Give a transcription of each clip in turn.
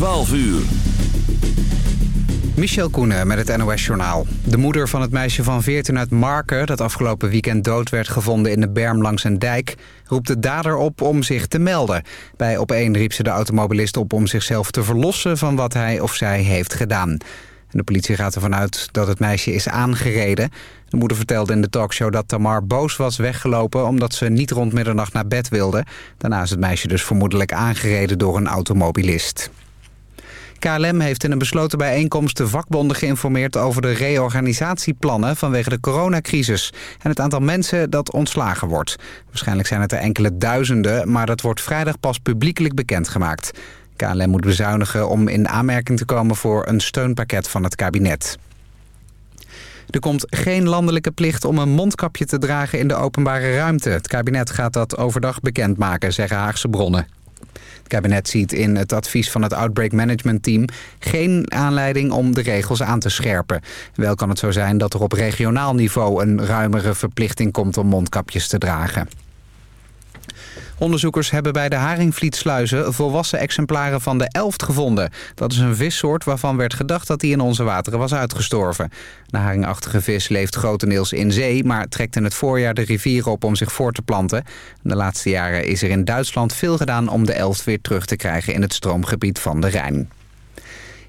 12 uur. Michel Koenen met het NOS-journaal. De moeder van het meisje van 14 uit Marken... dat afgelopen weekend dood werd gevonden in de berm langs een dijk... roept de dader op om zich te melden. Bij Op1 riep ze de automobilist op om zichzelf te verlossen... van wat hij of zij heeft gedaan. de politie gaat ervan uit dat het meisje is aangereden. De moeder vertelde in de talkshow dat Tamar boos was weggelopen... omdat ze niet rond middernacht naar bed wilde. Daarna is het meisje dus vermoedelijk aangereden door een automobilist. KLM heeft in een besloten bijeenkomst de vakbonden geïnformeerd over de reorganisatieplannen vanwege de coronacrisis en het aantal mensen dat ontslagen wordt. Waarschijnlijk zijn het er enkele duizenden, maar dat wordt vrijdag pas publiekelijk bekendgemaakt. KLM moet bezuinigen om in aanmerking te komen voor een steunpakket van het kabinet. Er komt geen landelijke plicht om een mondkapje te dragen in de openbare ruimte. Het kabinet gaat dat overdag bekendmaken, zeggen Haagse bronnen. Het kabinet ziet in het advies van het Outbreak Management Team... geen aanleiding om de regels aan te scherpen. Wel kan het zo zijn dat er op regionaal niveau... een ruimere verplichting komt om mondkapjes te dragen. Onderzoekers hebben bij de Haringvlietsluizen volwassen exemplaren van de elft gevonden. Dat is een vissoort waarvan werd gedacht dat die in onze wateren was uitgestorven. De haringachtige vis leeft grotendeels in zee, maar trekt in het voorjaar de rivieren op om zich voor te planten. De laatste jaren is er in Duitsland veel gedaan om de elft weer terug te krijgen in het stroomgebied van de Rijn.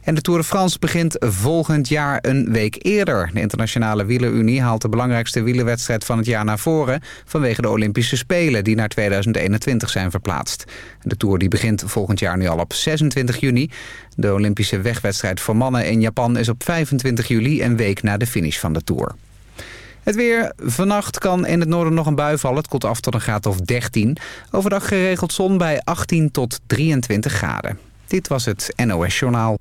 En de Tour de France begint volgend jaar een week eerder. De Internationale Wielerunie haalt de belangrijkste wielerwedstrijd van het jaar naar voren... vanwege de Olympische Spelen die naar 2021 zijn verplaatst. De Tour die begint volgend jaar nu al op 26 juni. De Olympische wegwedstrijd voor mannen in Japan is op 25 juli... een week na de finish van de Tour. Het weer. Vannacht kan in het noorden nog een bui vallen. Het komt af tot een graad of 13. Overdag geregeld zon bij 18 tot 23 graden. Dit was het NOS Journaal.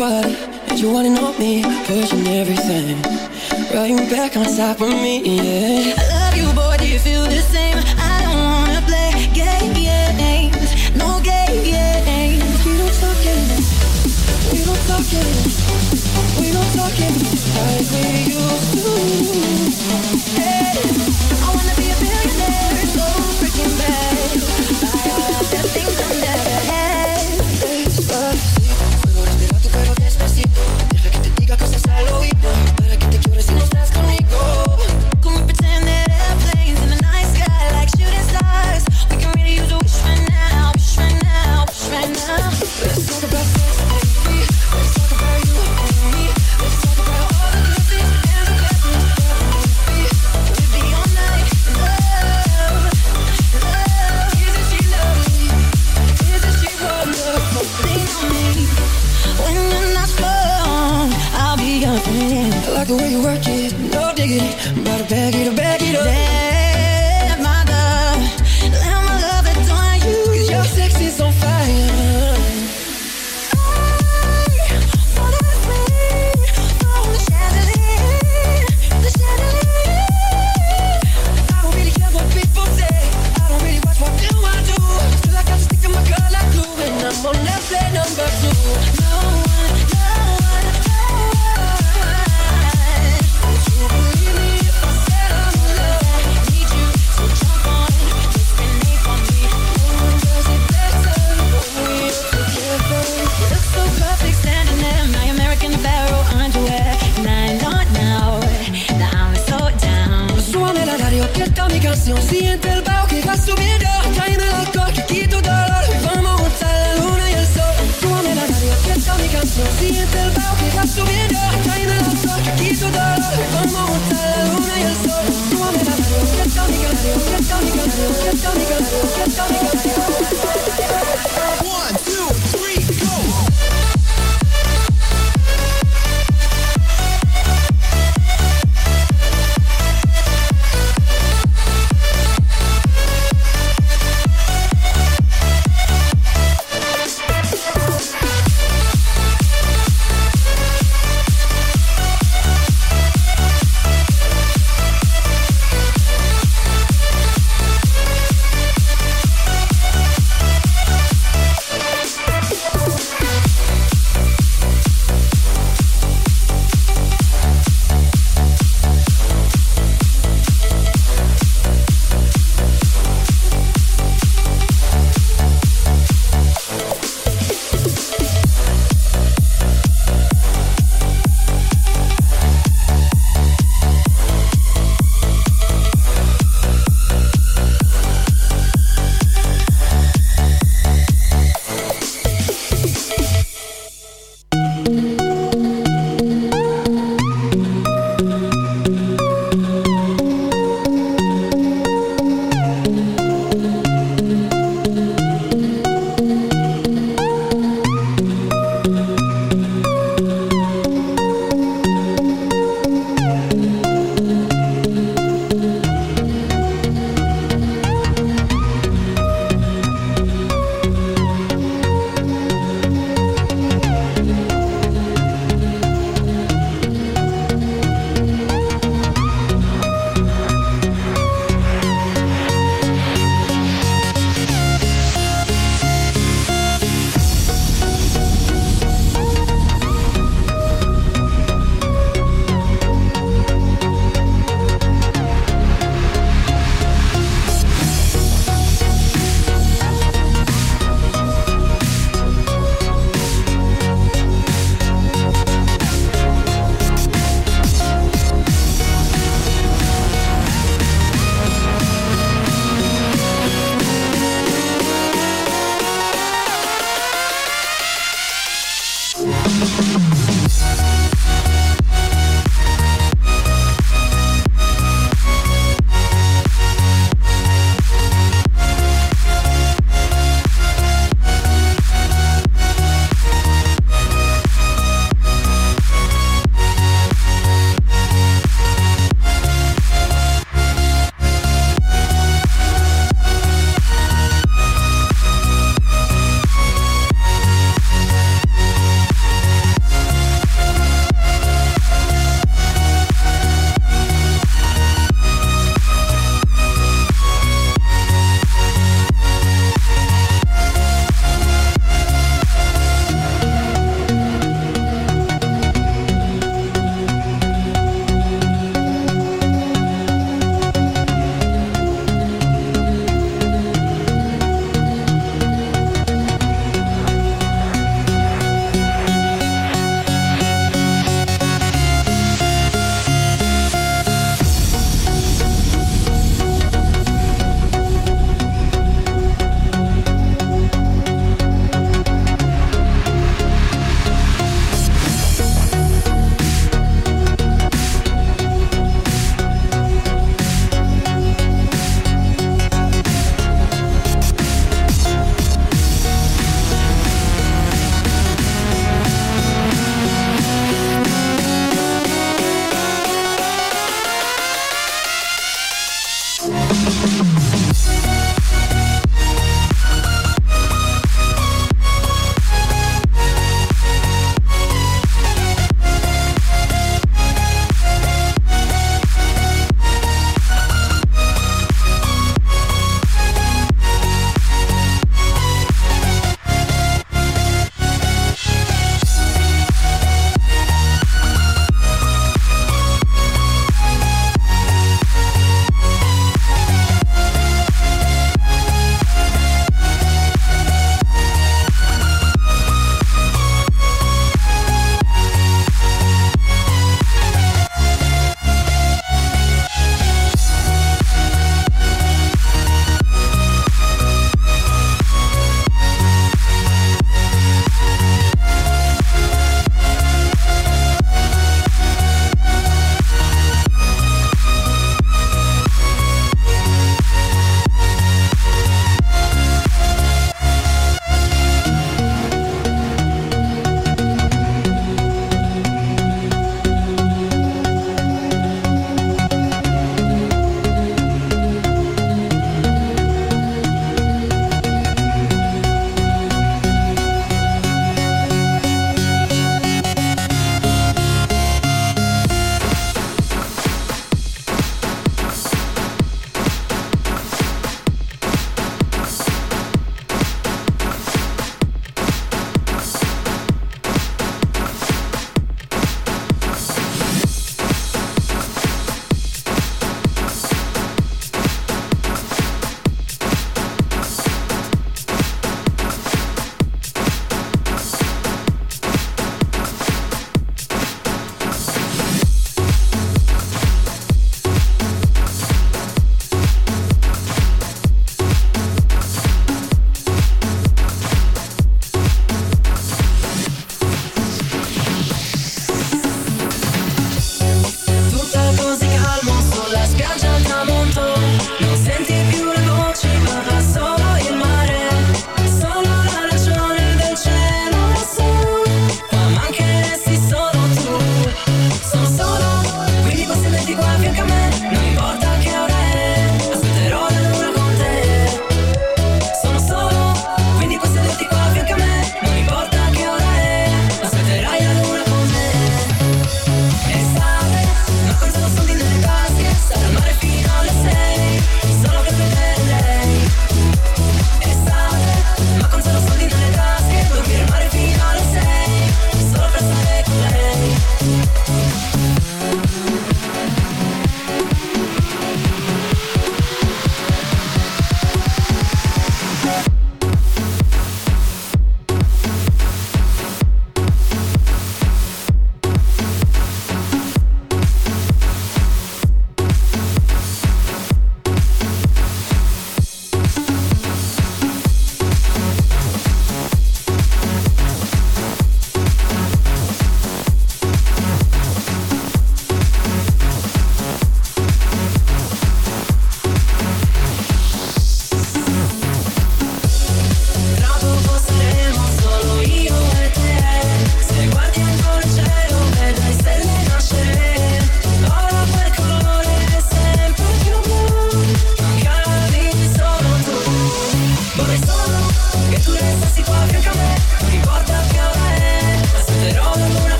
Top of me, Pushing everything Right you back on top for me, yeah. I love you, boy, do you feel the same? I don't wanna play games, no games. We don't talk games, we don't talk games, we don't talk games like we used to.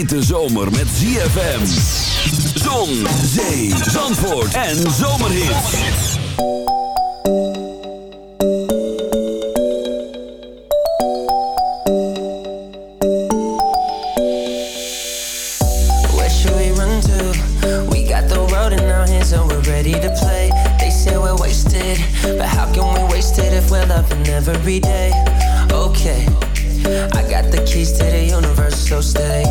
hete zomer met ZFM. Zon, zee, zandvoort en zomerhit. Where should we run to? We got the world in our hands and we're ready to play. They say we're wasted, but how can we waste it if we're loving every day? Okay. I got the keys to the universe, so stay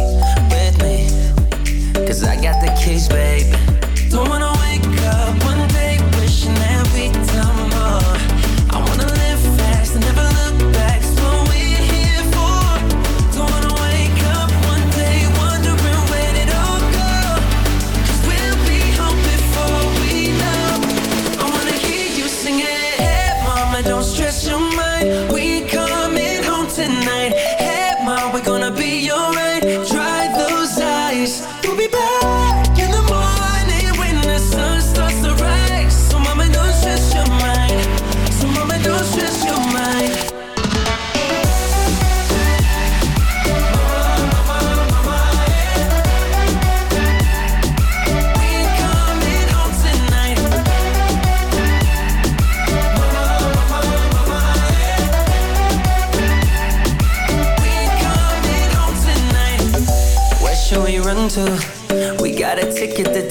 Cause I got the keys, babe.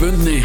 106.9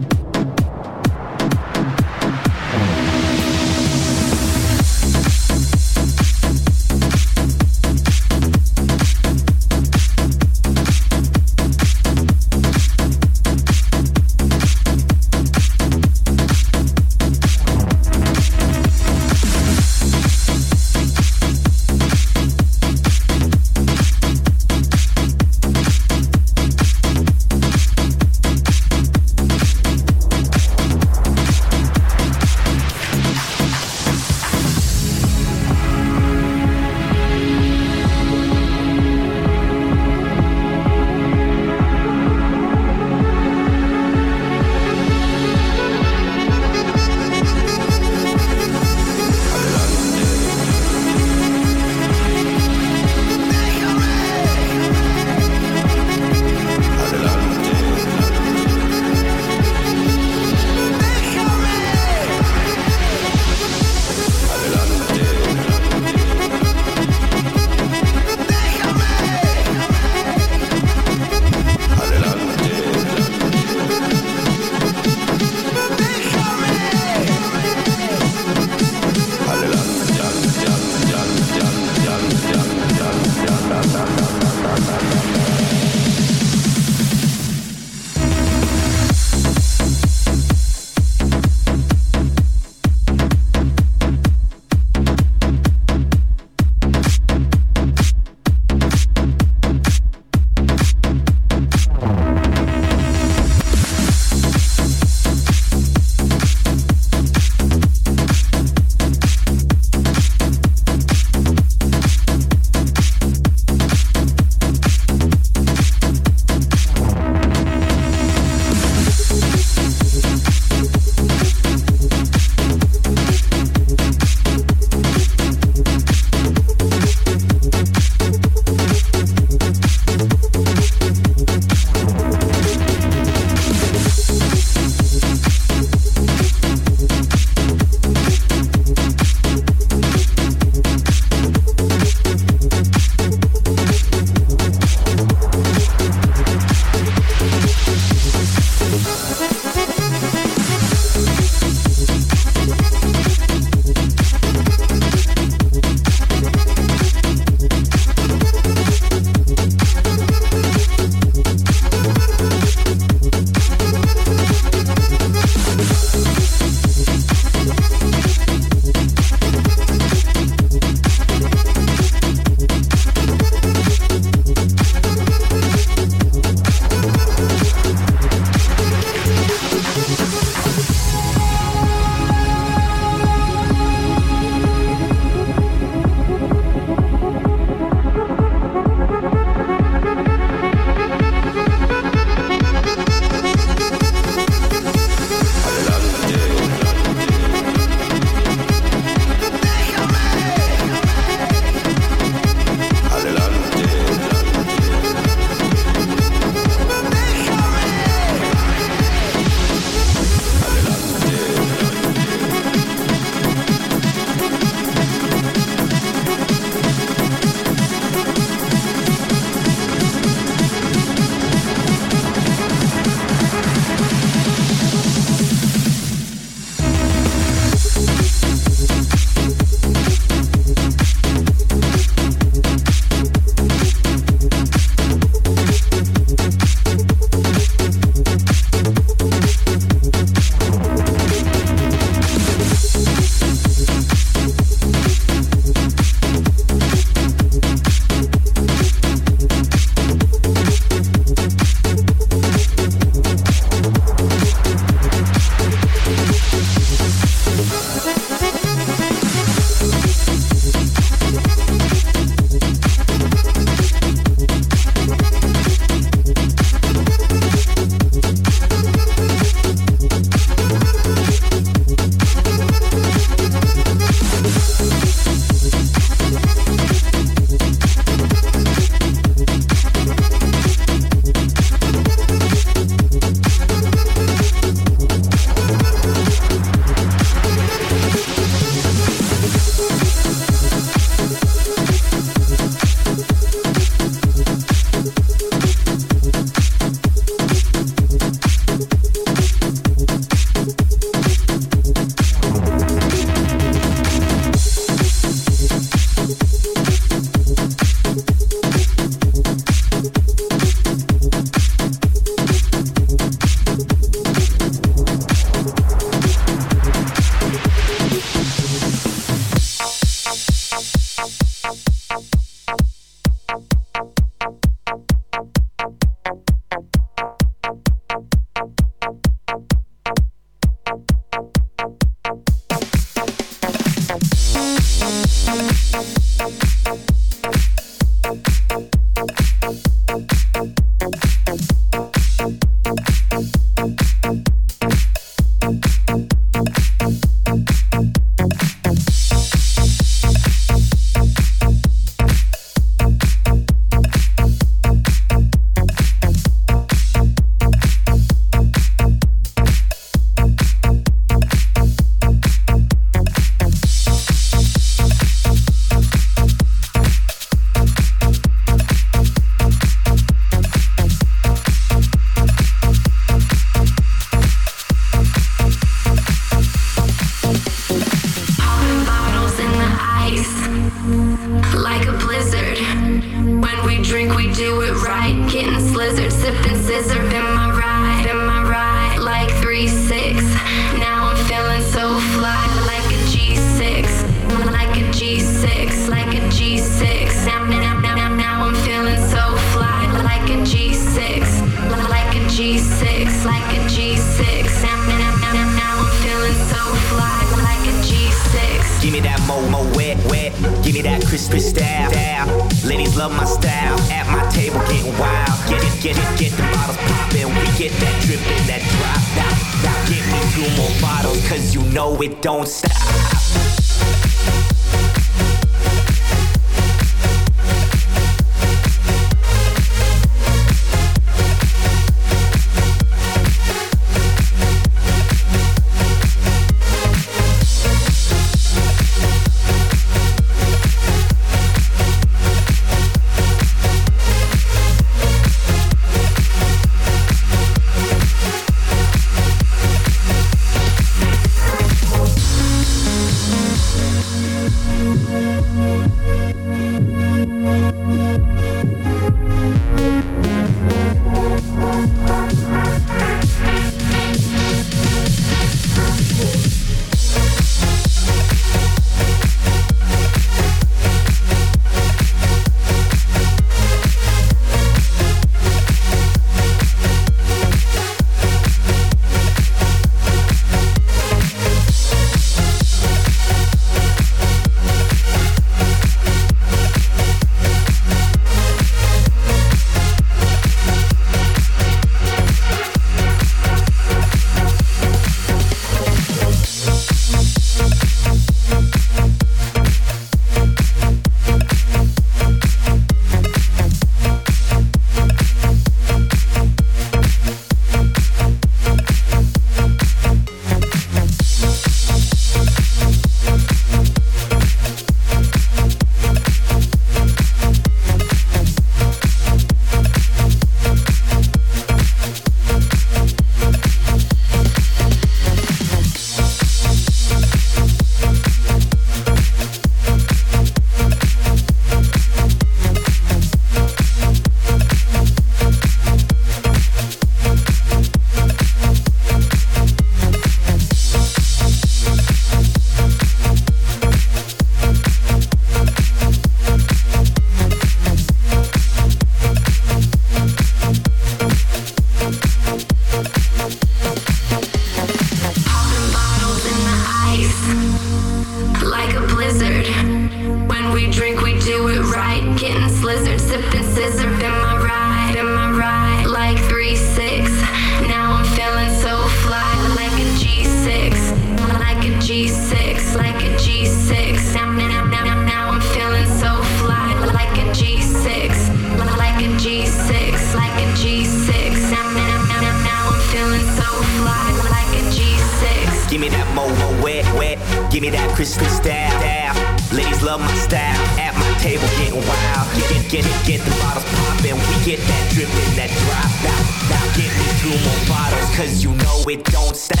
Give me that mo' wet, wet. Give me that Kristen stab, stab. Ladies love my style. At my table getting wild. Get, get, get the bottles poppin'. We get that dripping, that drop out. Now get me two more bottles, cause you know it don't stop.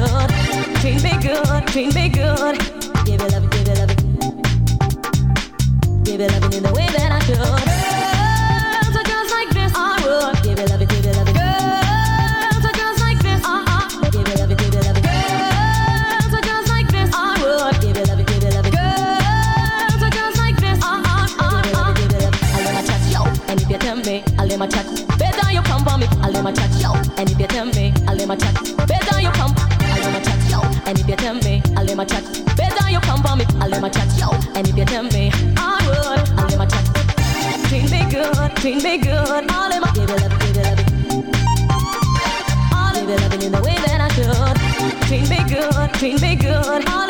I should. Treat me good, treat me good. Give it love, give it love. Give it loving in the way that I should. Girls are just like this, I would. Love, love. Girls are just like this, uh uh. Love, love. Girls are just like this, I would. Love, love. Girls are just like this, uh uh uh uh. Love, yo. And if you tell me, I'll let my chat. Better you come for me, I'll let my chat, yo. And if you tell me, I'll let my chat. You tell me, I'll let my chat. Better you come for me, I'll let my chat, yo. And if you tell me, I would, I'll let my chat. Treat me good, treat me good. I'll let my give it love, give it love. I'll give it loving in the way that I should. Treat me good, treat me good. I'll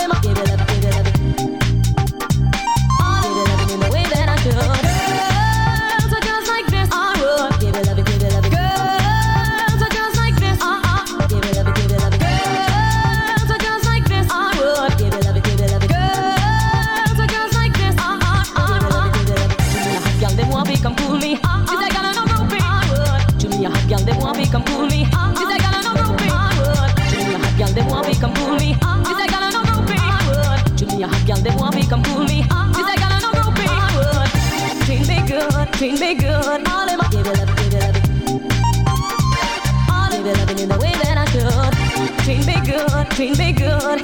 treat me good.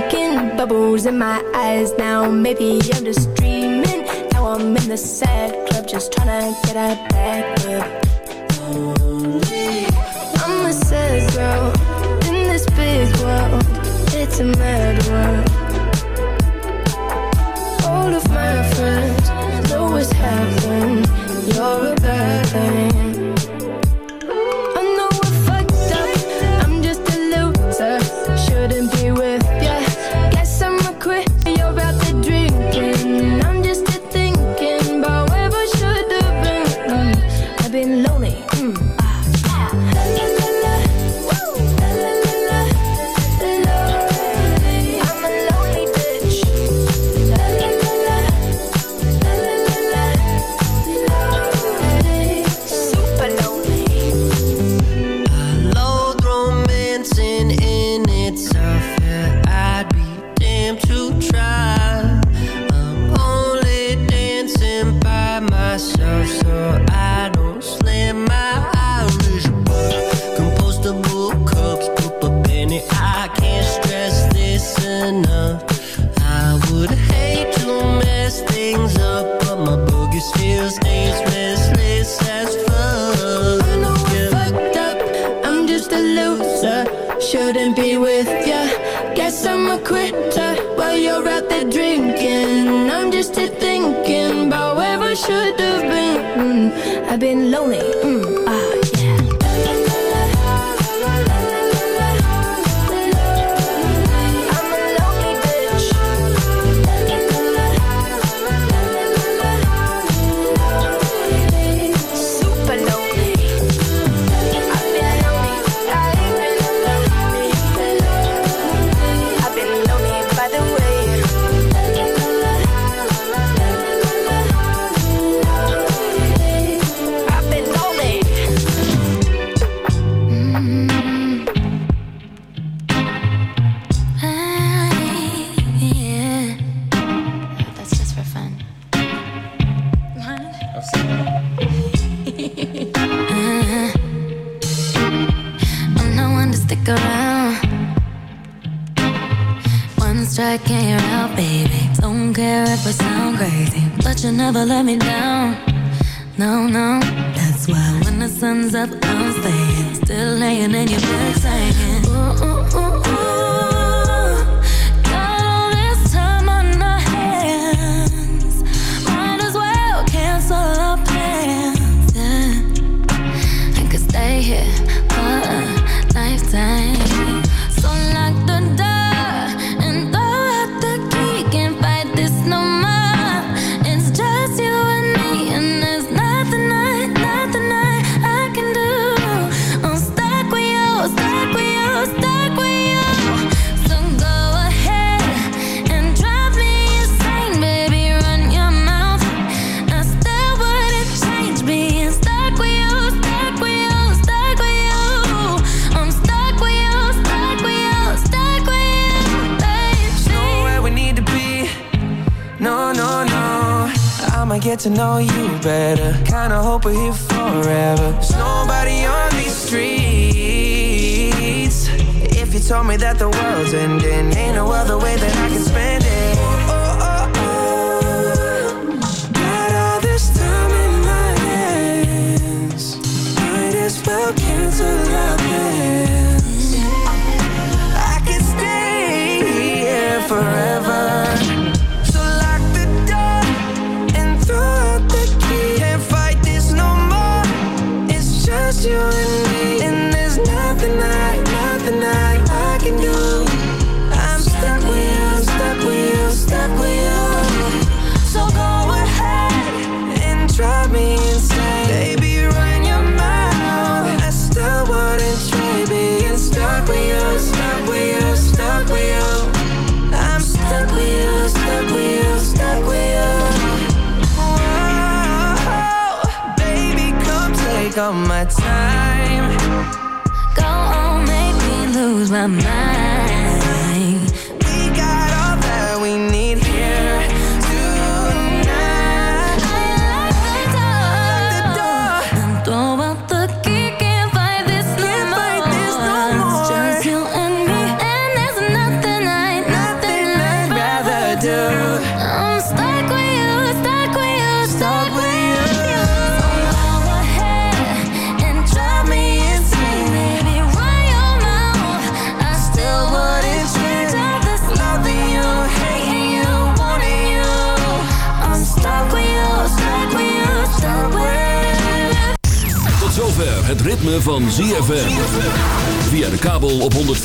thinking, bubbles in my eyes now. Maybe I'm just dreaming. Now I'm in the sad club, just trying to get out back up. I'm a sad girl in this big world. It's a mad world. All of my friends know what's happening. You're a bad thing. love.